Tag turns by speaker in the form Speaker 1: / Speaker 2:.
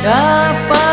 Speaker 1: dapat